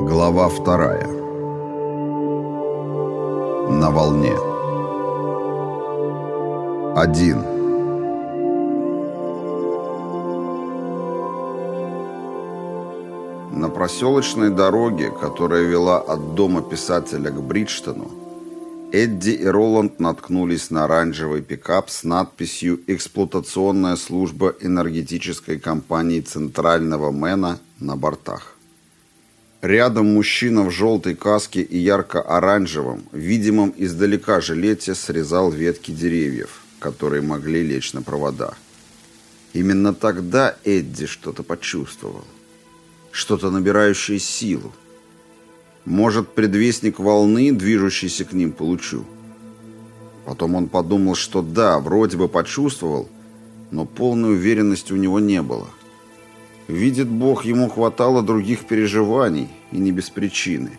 Глава вторая. На волне. Один. На проселочной дороге, которая вела от дома писателя к Бриджтону, Эдди и Роланд наткнулись на оранжевый пикап с надписью «Эксплуатационная служба энергетической компании Центрального Мэна» на бортах. Рядом мужчина в желтой каске и ярко-оранжевом, видимом издалека жилете, срезал ветки деревьев, которые могли лечь на провода. Именно тогда Эдди что-то почувствовал. Что-то набирающее силу. Может, предвестник волны, движущейся к ним, получу. Потом он подумал, что да, вроде бы почувствовал, но полной уверенности у него не было. Видит Бог, ему хватало других переживаний, и не без причины.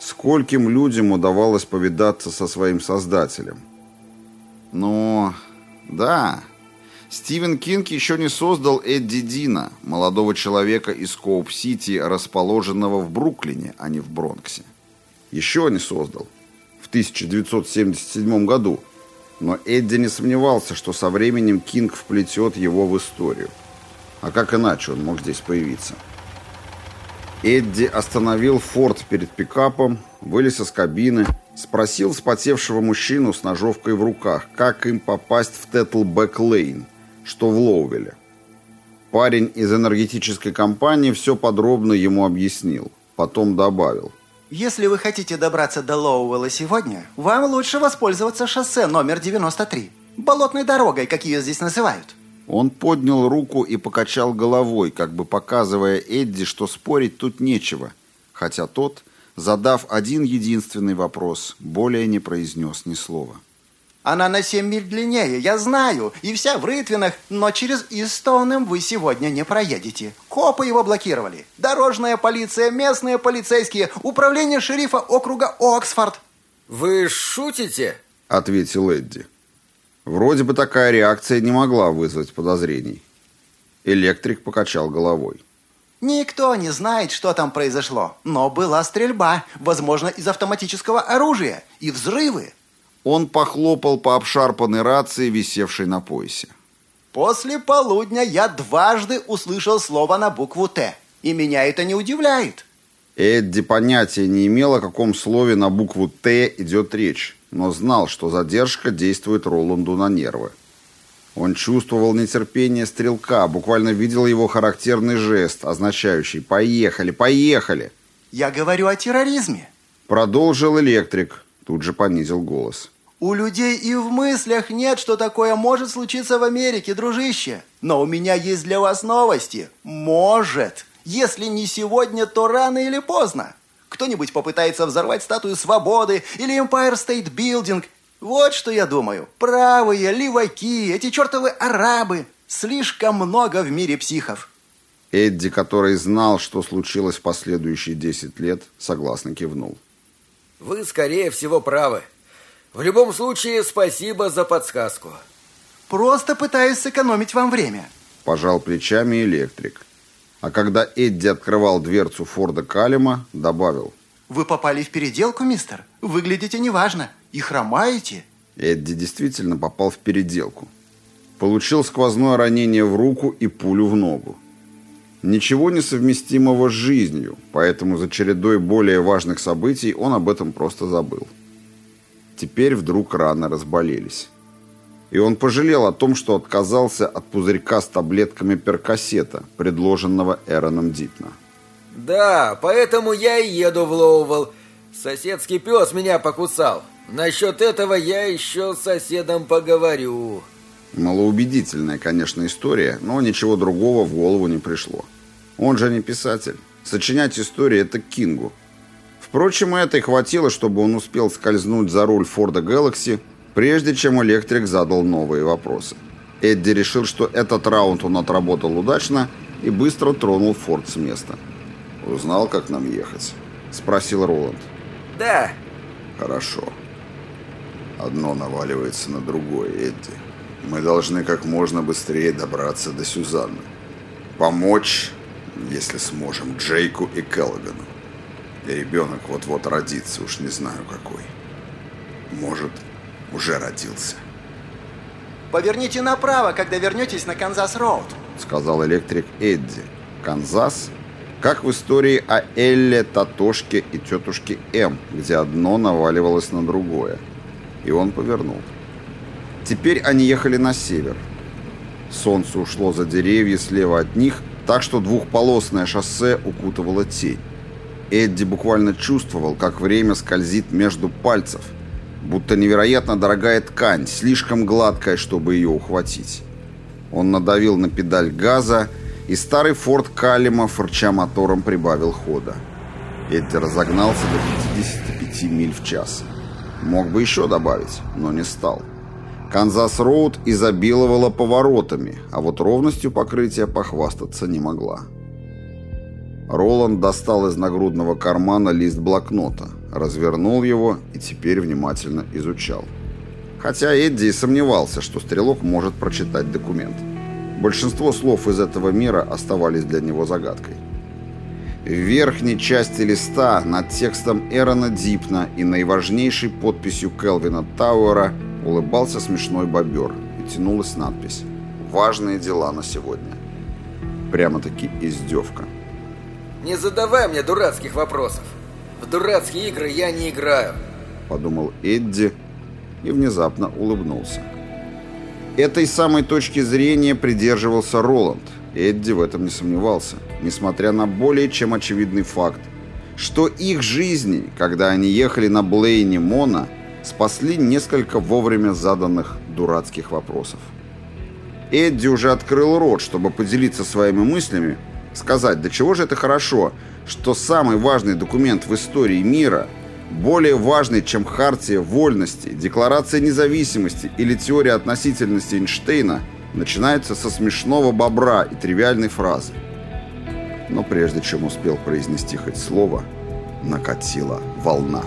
Скольким людям удавалось повидаться со своим Создателем? Но, да, Стивен Кинг еще не создал Эдди Дина, молодого человека из Кооп-Сити, расположенного в Бруклине, а не в Бронксе. Еще не создал. В 1977 году. Но Эдди не сомневался, что со временем Кинг вплетет его в историю. А как иначе он мог здесь появиться? Эдди остановил форд перед пикапом, вылез из кабины, спросил вспотевшего мужчину с ножовкой в руках, как им попасть в Тетлбэк-Лейн, что в Лоувеле. Парень из энергетической компании все подробно ему объяснил. Потом добавил. Если вы хотите добраться до Лоуэлла сегодня, вам лучше воспользоваться шоссе номер 93. Болотной дорогой, как ее здесь называют. Он поднял руку и покачал головой, как бы показывая Эдди, что спорить тут нечего, хотя тот, задав один единственный вопрос, более не произнес ни слова. Она на 7 миль длиннее, я знаю, и вся в рытвинах, но через Истоунем вы сегодня не проедете. Копы его блокировали. Дорожная полиция, местные полицейские, управление шерифа округа Оксфорд. «Вы шутите?» — ответил Эдди. Вроде бы такая реакция не могла вызвать подозрений. Электрик покачал головой. Никто не знает, что там произошло, но была стрельба, возможно, из автоматического оружия, и взрывы. Он похлопал по обшарпанной рации, висевшей на поясе. После полудня я дважды услышал слово на букву «Т», и меня это не удивляет. Эдди понятия не имел, о каком слове на букву «Т» идет речь, но знал, что задержка действует Роланду на нервы. Он чувствовал нетерпение стрелка, буквально видел его характерный жест, означающий «поехали, поехали». «Я говорю о терроризме», — продолжил электрик, тут же понизил голос. У людей и в мыслях нет, что такое может случиться в Америке, дружище. Но у меня есть для вас новости. Может. Если не сегодня, то рано или поздно. Кто-нибудь попытается взорвать статую свободы или Empire State Building. Вот что я думаю. Правые, леваки, эти чертовы арабы. Слишком много в мире психов. Эдди, который знал, что случилось в последующие 10 лет, согласно кивнул. Вы, скорее всего, правы. В любом случае, спасибо за подсказку. Просто пытаюсь сэкономить вам время. Пожал плечами электрик. А когда Эдди открывал дверцу Форда Калима, добавил. Вы попали в переделку, мистер. Выглядите неважно. И хромаете. Эдди действительно попал в переделку. Получил сквозное ранение в руку и пулю в ногу. Ничего несовместимого с жизнью, поэтому за чередой более важных событий он об этом просто забыл. Теперь вдруг раны разболелись. И он пожалел о том, что отказался от пузырька с таблетками перкассета, предложенного Эроном Дитна. «Да, поэтому я и еду в Лоувелл. Соседский пес меня покусал. Насчет этого я еще с соседом поговорю». Малоубедительная, конечно, история, но ничего другого в голову не пришло. Он же не писатель. Сочинять истории – это Кингу – Впрочем, этой хватило, чтобы он успел скользнуть за руль Форда Galaxy, прежде чем электрик задал новые вопросы. Эдди решил, что этот раунд он отработал удачно и быстро тронул Форд с места. «Узнал, как нам ехать?» – спросил Роланд. «Да». «Хорошо. Одно наваливается на другое, Эдди. Мы должны как можно быстрее добраться до Сюзанны. Помочь, если сможем, Джейку и Келлогану. И ребенок вот-вот родится, уж не знаю какой. Может, уже родился. «Поверните направо, когда вернетесь на Канзас-Роуд», — сказал электрик Эдди. «Канзас?» Как в истории о Элле, Татошке и тетушке М, где одно наваливалось на другое. И он повернул. Теперь они ехали на север. Солнце ушло за деревья слева от них, так что двухполосное шоссе укутывало тень. Эдди буквально чувствовал, как время скользит между пальцев, будто невероятно дорогая ткань, слишком гладкая, чтобы ее ухватить. Он надавил на педаль газа, и старый форд Каллема, фырча мотором, прибавил хода. Эдди разогнался до 55 миль в час. Мог бы еще добавить, но не стал. Канзас-Роуд изобиловала поворотами, а вот ровностью покрытия похвастаться не могла. Роланд достал из нагрудного кармана лист блокнота, развернул его и теперь внимательно изучал. Хотя Эдди и сомневался, что стрелок может прочитать документ. Большинство слов из этого мира оставались для него загадкой. В верхней части листа над текстом Эрона Дипна и наиважнейшей подписью Келвина Тауэра улыбался смешной бобер и тянулась надпись «Важные дела на сегодня». Прямо-таки издевка. «Не задавай мне дурацких вопросов. В дурацкие игры я не играю», — подумал Эдди и внезапно улыбнулся. Этой самой точки зрения придерживался Роланд. Эдди в этом не сомневался, несмотря на более чем очевидный факт, что их жизни, когда они ехали на Блейне Мона, спасли несколько вовремя заданных дурацких вопросов. Эдди уже открыл рот, чтобы поделиться своими мыслями, сказать, до чего же это хорошо, что самый важный документ в истории мира, более важный, чем Хартия вольности, Декларация независимости или теория относительности Эйнштейна, начинается со смешного бобра и тривиальной фразы. Но прежде чем успел произнести хоть слово, накатила волна.